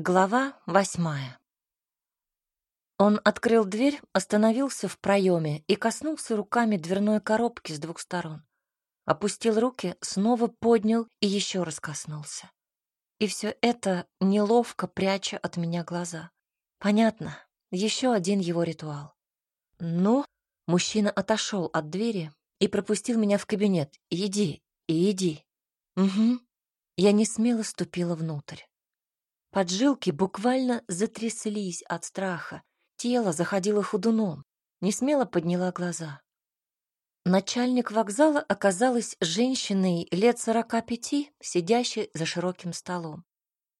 Глава восьмая. Он открыл дверь, остановился в проеме и коснулся руками дверной коробки с двух сторон. Опустил руки, снова поднял и еще раз коснулся. И все это неловко пряча от меня глаза. Понятно, еще один его ритуал. Ну, мужчина отошел от двери и пропустил меня в кабинет. Иди, иди. Угу. Я не смело ступила внутрь. Поджилки буквально затряслись от страха. Тело заходило ходуном. Не смело подняла глаза. Начальник вокзала оказалась женщиной лет сорока пяти, сидящей за широким столом.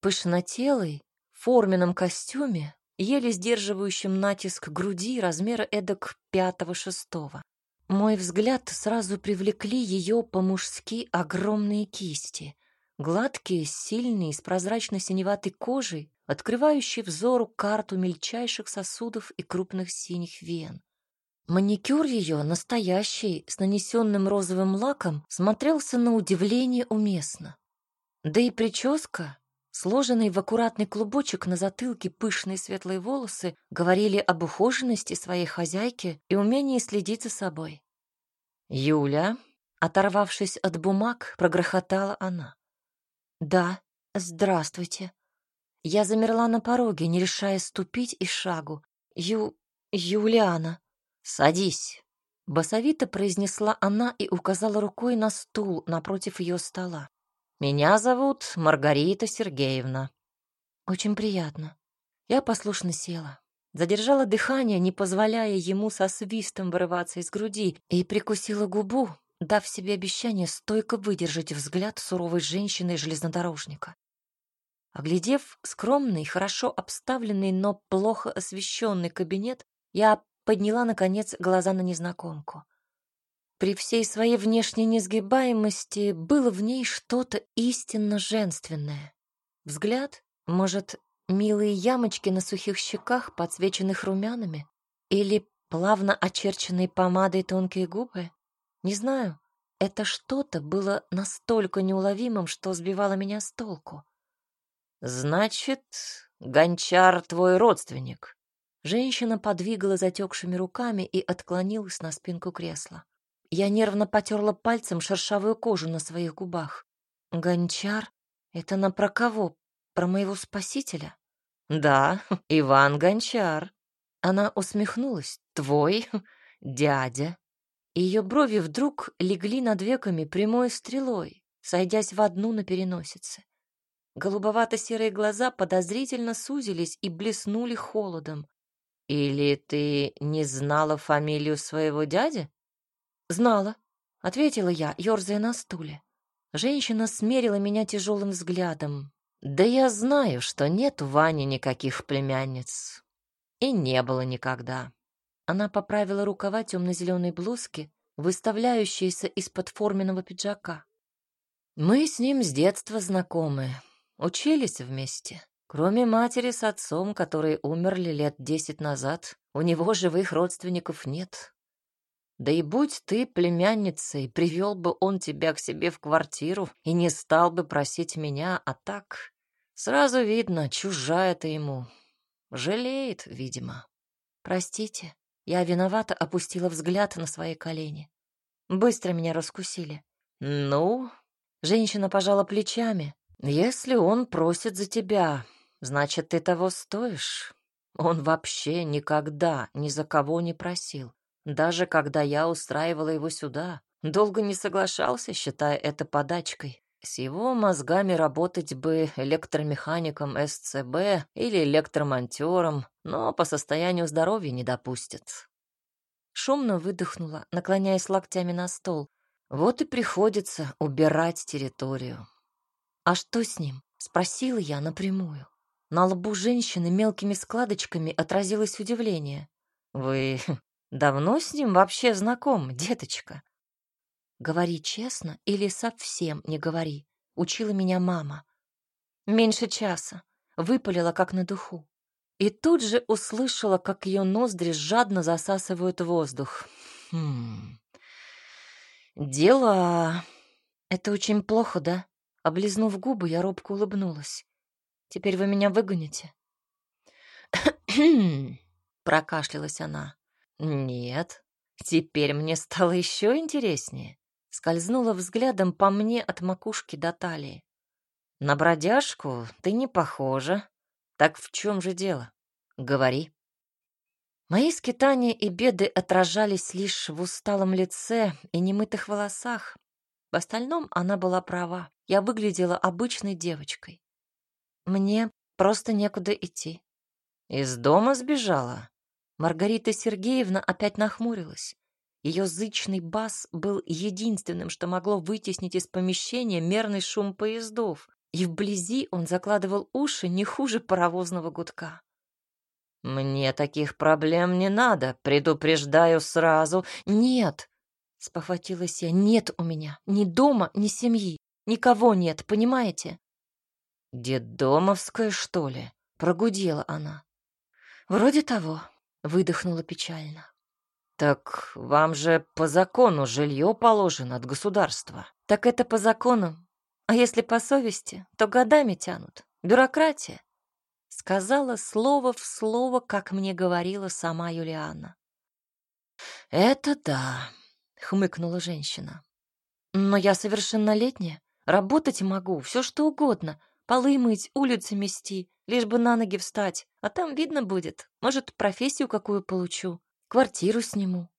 Пышнотелой, в форменном костюме, еле сдерживающим натиск груди размера эдак пятого-шестого. Мой взгляд сразу привлекли ее по-мужски огромные кисти — Гладкие, сильные, с прозрачно-синеватой кожей, открывающие взору карту мельчайших сосудов и крупных синих вен. Маникюр ее, настоящий, с нанесенным розовым лаком, смотрелся на удивление уместно. Да и прическа, сложенные в аккуратный клубочек на затылке пышные светлые волосы, говорили об ухоженности своей хозяйки и умении следить за собой. «Юля», оторвавшись от бумаг, прогрохотала она. «Да, здравствуйте». Я замерла на пороге, не решая ступить и шагу. «Ю... Юлиана». «Садись», — басовито произнесла она и указала рукой на стул напротив ее стола. «Меня зовут Маргарита Сергеевна». «Очень приятно». Я послушно села. Задержала дыхание, не позволяя ему со свистом вырываться из груди, и прикусила губу, дав себе обещание стойко выдержать взгляд суровой женщины-железнодорожника. Оглядев скромный, хорошо обставленный, но плохо освещенный кабинет, я подняла, наконец, глаза на незнакомку. При всей своей внешней несгибаемости было в ней что-то истинно женственное. Взгляд, может, милые ямочки на сухих щеках, подсвеченных румянами, или плавно очерченные помадой тонкие губы? Не знаю, это что-то было настолько неуловимым, что сбивало меня с толку. «Значит, гончар твой родственник?» Женщина подвигала затекшими руками и отклонилась на спинку кресла. Я нервно потерла пальцем шершавую кожу на своих губах. «Гончар? Это на про кого? Про моего спасителя?» «Да, Иван Гончар». Она усмехнулась. «Твой дядя ее брови вдруг легли над веками прямой стрелой, сойдясь в одну на переносице. Голубовато-серые глаза подозрительно сузились и блеснули холодом. «Или ты не знала фамилию своего дяди?» «Знала», — ответила я, ерзая на стуле. Женщина смерила меня тяжелым взглядом. «Да я знаю, что нет у Вани никаких племянниц. И не было никогда. Она поправила рукава темно-зеленой блузки, выставляющейся из-под форменного пиджака. Мы с ним с детства знакомы, учились вместе. Кроме матери с отцом, которые умерли лет десять назад, у него живых родственников нет. Да и будь ты племянницей, привел бы он тебя к себе в квартиру и не стал бы просить меня, а так сразу видно, чужая ты ему. Жалеет, видимо. Простите, я виновато опустила взгляд на свои колени. Быстро меня раскусили. «Ну?» Женщина пожала плечами. «Если он просит за тебя, значит, ты того стоишь. Он вообще никогда ни за кого не просил. Даже когда я устраивала его сюда, долго не соглашался, считая это подачкой. С его мозгами работать бы электромехаником СЦБ или электромонтером, но по состоянию здоровья не допустит. Шумно выдохнула, наклоняясь локтями на стол. Вот и приходится убирать территорию. «А что с ним?» — спросила я напрямую. На лбу женщины мелкими складочками отразилось удивление. «Вы давно с ним вообще знакомы, деточка?» «Говори честно или совсем не говори», — учила меня мама. Меньше часа. Выпалила, как на духу. И тут же услышала, как ее ноздри жадно засасывают воздух. Хм. Дела. Это очень плохо, да? Облизнув губы, я робко улыбнулась. Теперь вы меня выгоните?» прокашлялась она. «Нет, теперь мне стало еще интереснее». Скользнула взглядом по мне от макушки до талии. «На бродяжку ты не похожа. Так в чем же дело? Говори». Мои скитания и беды отражались лишь в усталом лице и немытых волосах. В остальном она была права. Я выглядела обычной девочкой. Мне просто некуда идти. Из дома сбежала. Маргарита Сергеевна опять нахмурилась. Ее зычный бас был единственным, что могло вытеснить из помещения мерный шум поездов, и вблизи он закладывал уши не хуже паровозного гудка. «Мне таких проблем не надо, предупреждаю сразу. Нет!» — спохватилась я. «Нет у меня ни дома, ни семьи. Никого нет, понимаете?» «Деддомовская, что ли?» — прогудела она. «Вроде того», — выдохнула печально. «Так вам же по закону жилье положено от государства». «Так это по закону. А если по совести, то годами тянут. Бюрократия. Сказала слово в слово, как мне говорила сама Юлиана. «Это да», — хмыкнула женщина. «Но я совершеннолетняя, работать могу, все что угодно, полы мыть, улицы мести, лишь бы на ноги встать, а там видно будет, может, профессию какую получу, квартиру сниму».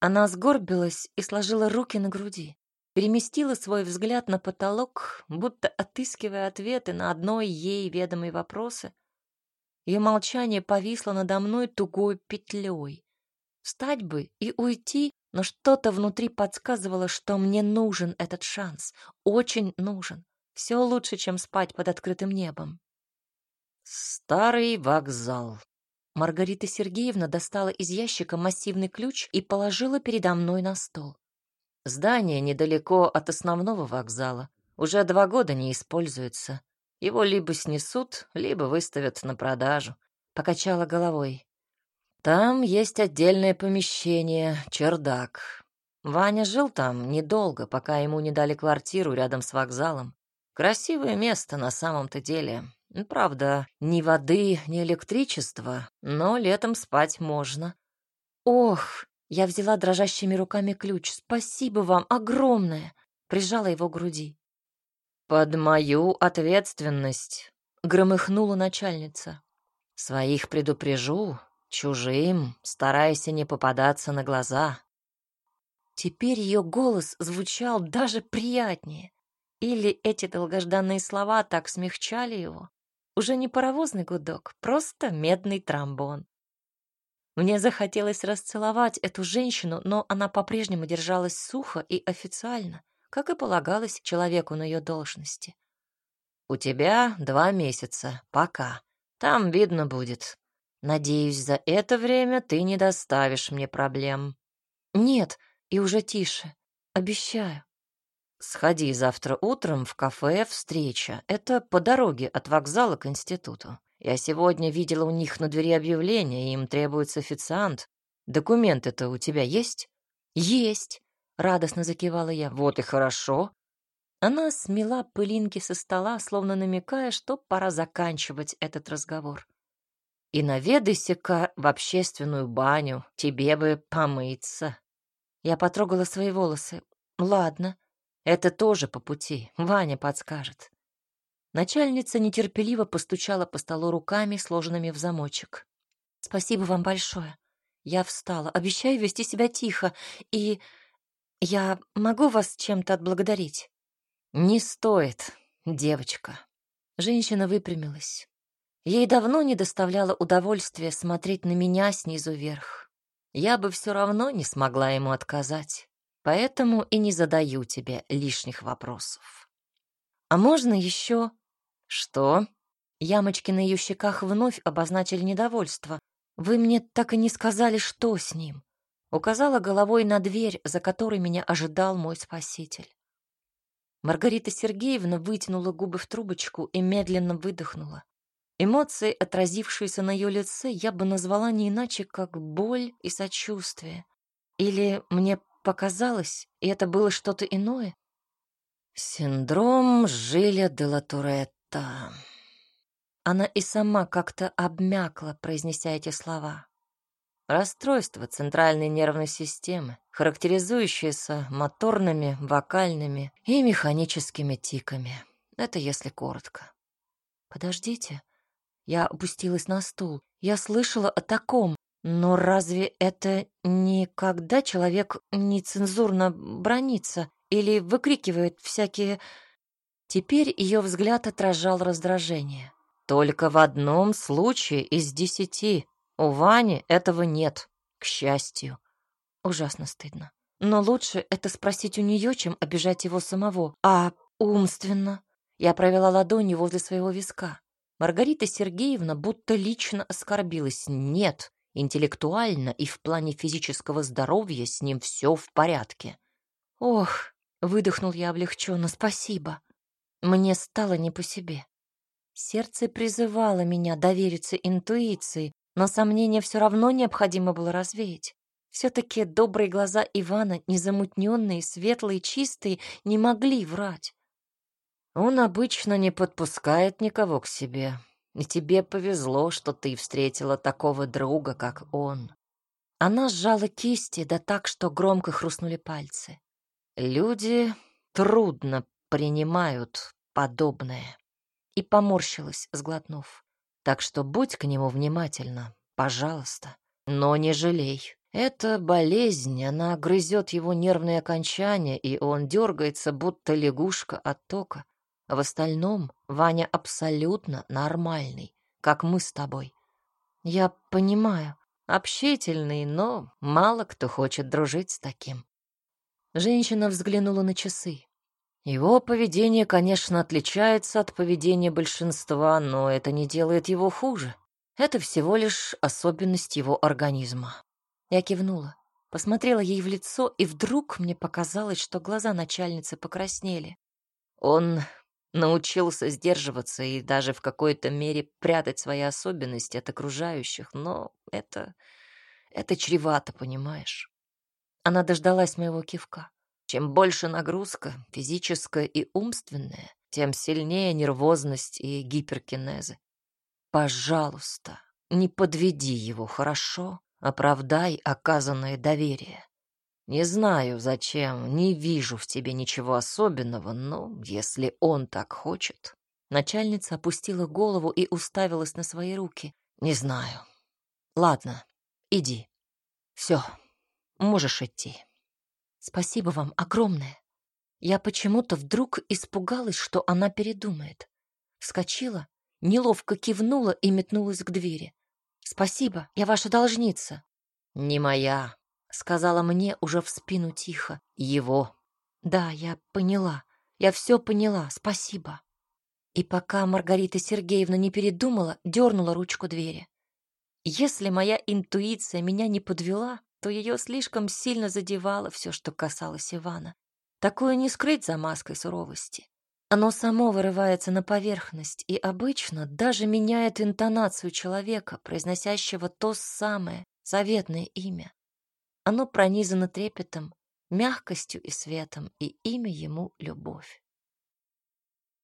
Она сгорбилась и сложила руки на груди переместила свой взгляд на потолок, будто отыскивая ответы на одной ей ведомые вопросы. Ее молчание повисло надо мной тугой петлей. Встать бы и уйти, но что-то внутри подсказывало, что мне нужен этот шанс. Очень нужен. Все лучше, чем спать под открытым небом. Старый вокзал. Маргарита Сергеевна достала из ящика массивный ключ и положила передо мной на стол. Здание недалеко от основного вокзала. Уже два года не используется. Его либо снесут, либо выставят на продажу. Покачала головой. Там есть отдельное помещение, чердак. Ваня жил там недолго, пока ему не дали квартиру рядом с вокзалом. Красивое место на самом-то деле. Правда, ни воды, ни электричества, но летом спать можно. Ох, я взяла дрожащими руками ключ. «Спасибо вам огромное!» Прижала его к груди. «Под мою ответственность!» — громыхнула начальница. «Своих предупрежу, чужим, старайся не попадаться на глаза». Теперь ее голос звучал даже приятнее. Или эти долгожданные слова так смягчали его. Уже не паровозный гудок, просто медный тромбон. Мне захотелось расцеловать эту женщину, но она по-прежнему держалась сухо и официально, как и полагалось человеку на ее должности. «У тебя два месяца, пока. Там видно будет. Надеюсь, за это время ты не доставишь мне проблем». «Нет, и уже тише. Обещаю». «Сходи завтра утром в кафе «Встреча». Это по дороге от вокзала к институту. Я сегодня видела у них на двери объявление, им требуется официант. Документы-то у тебя есть? Есть, радостно закивала я. Вот и хорошо. Она смела пылинки со стола, словно намекая, что пора заканчивать этот разговор. И наведайся-ка в общественную баню, тебе бы помыться. Я потрогала свои волосы. Ладно, это тоже по пути, Ваня подскажет. Начальница нетерпеливо постучала по столу руками, сложенными в замочек. «Спасибо вам большое. Я встала. Обещаю вести себя тихо. И я могу вас чем-то отблагодарить?» «Не стоит, девочка». Женщина выпрямилась. Ей давно не доставляло удовольствия смотреть на меня снизу вверх. Я бы все равно не смогла ему отказать, поэтому и не задаю тебе лишних вопросов. А можно еще «Что?» Ямочки на ее щеках вновь обозначили недовольство. «Вы мне так и не сказали, что с ним?» Указала головой на дверь, за которой меня ожидал мой спаситель. Маргарита Сергеевна вытянула губы в трубочку и медленно выдохнула. Эмоции, отразившиеся на ее лице, я бы назвала не иначе, как боль и сочувствие. Или мне показалось, и это было что-то иное? Синдром Жиля де Латуретта. Она и сама как-то обмякла, произнеся эти слова. Расстройство центральной нервной системы, характеризующееся моторными, вокальными и механическими тиками. Это если коротко. Подождите. Я опустилась на стул. Я слышала о таком. Но разве это не когда человек нецензурно бронится или выкрикивает всякие... Теперь ее взгляд отражал раздражение. Только в одном случае из десяти. У Вани этого нет, к счастью. Ужасно стыдно. Но лучше это спросить у нее, чем обижать его самого. А умственно? Я провела ладонью возле своего виска. Маргарита Сергеевна будто лично оскорбилась. Нет, интеллектуально и в плане физического здоровья с ним все в порядке. Ох, выдохнул я облегченно, спасибо. Мне стало не по себе. Сердце призывало меня довериться интуиции, но сомнения все равно необходимо было развеять. Все-таки добрые глаза Ивана, незамутненные, светлые, чистые, не могли врать. Он обычно не подпускает никого к себе, и тебе повезло, что ты встретила такого друга, как он. Она сжала кисти, да так, что громко хрустнули пальцы. Люди трудно принимают подобное и поморщилась, сглотнув. Так что будь к нему внимательна, пожалуйста, но не жалей. Это болезнь, она грызет его нервные окончания, и он дергается, будто лягушка от тока. В остальном Ваня абсолютно нормальный, как мы с тобой. Я понимаю, общительный, но мало кто хочет дружить с таким. Женщина взглянула на часы. Его поведение, конечно, отличается от поведения большинства, но это не делает его хуже. Это всего лишь особенность его организма. Я кивнула, посмотрела ей в лицо, и вдруг мне показалось, что глаза начальницы покраснели. Он научился сдерживаться и даже в какой-то мере прятать свои особенности от окружающих, но это... это чревато, понимаешь? Она дождалась моего кивка. Чем больше нагрузка, физическая и умственная, тем сильнее нервозность и гиперкинезы. Пожалуйста, не подведи его, хорошо? Оправдай оказанное доверие. Не знаю, зачем, не вижу в тебе ничего особенного, но если он так хочет... Начальница опустила голову и уставилась на свои руки. Не знаю. Ладно, иди. Все, можешь идти. Спасибо вам огромное. Я почему-то вдруг испугалась, что она передумает. Вскочила, неловко кивнула и метнулась к двери. Спасибо, я ваша должница. Не моя, сказала мне уже в спину тихо. Его. Да, я поняла. Я все поняла. Спасибо. И пока Маргарита Сергеевна не передумала, дернула ручку двери. Если моя интуиция меня не подвела, то ее слишком сильно задевало все, что касалось Ивана. Такое не скрыть за маской суровости. Оно само вырывается на поверхность и обычно даже меняет интонацию человека, произносящего то самое заветное имя. Оно пронизано трепетом, мягкостью и светом, и имя ему — любовь.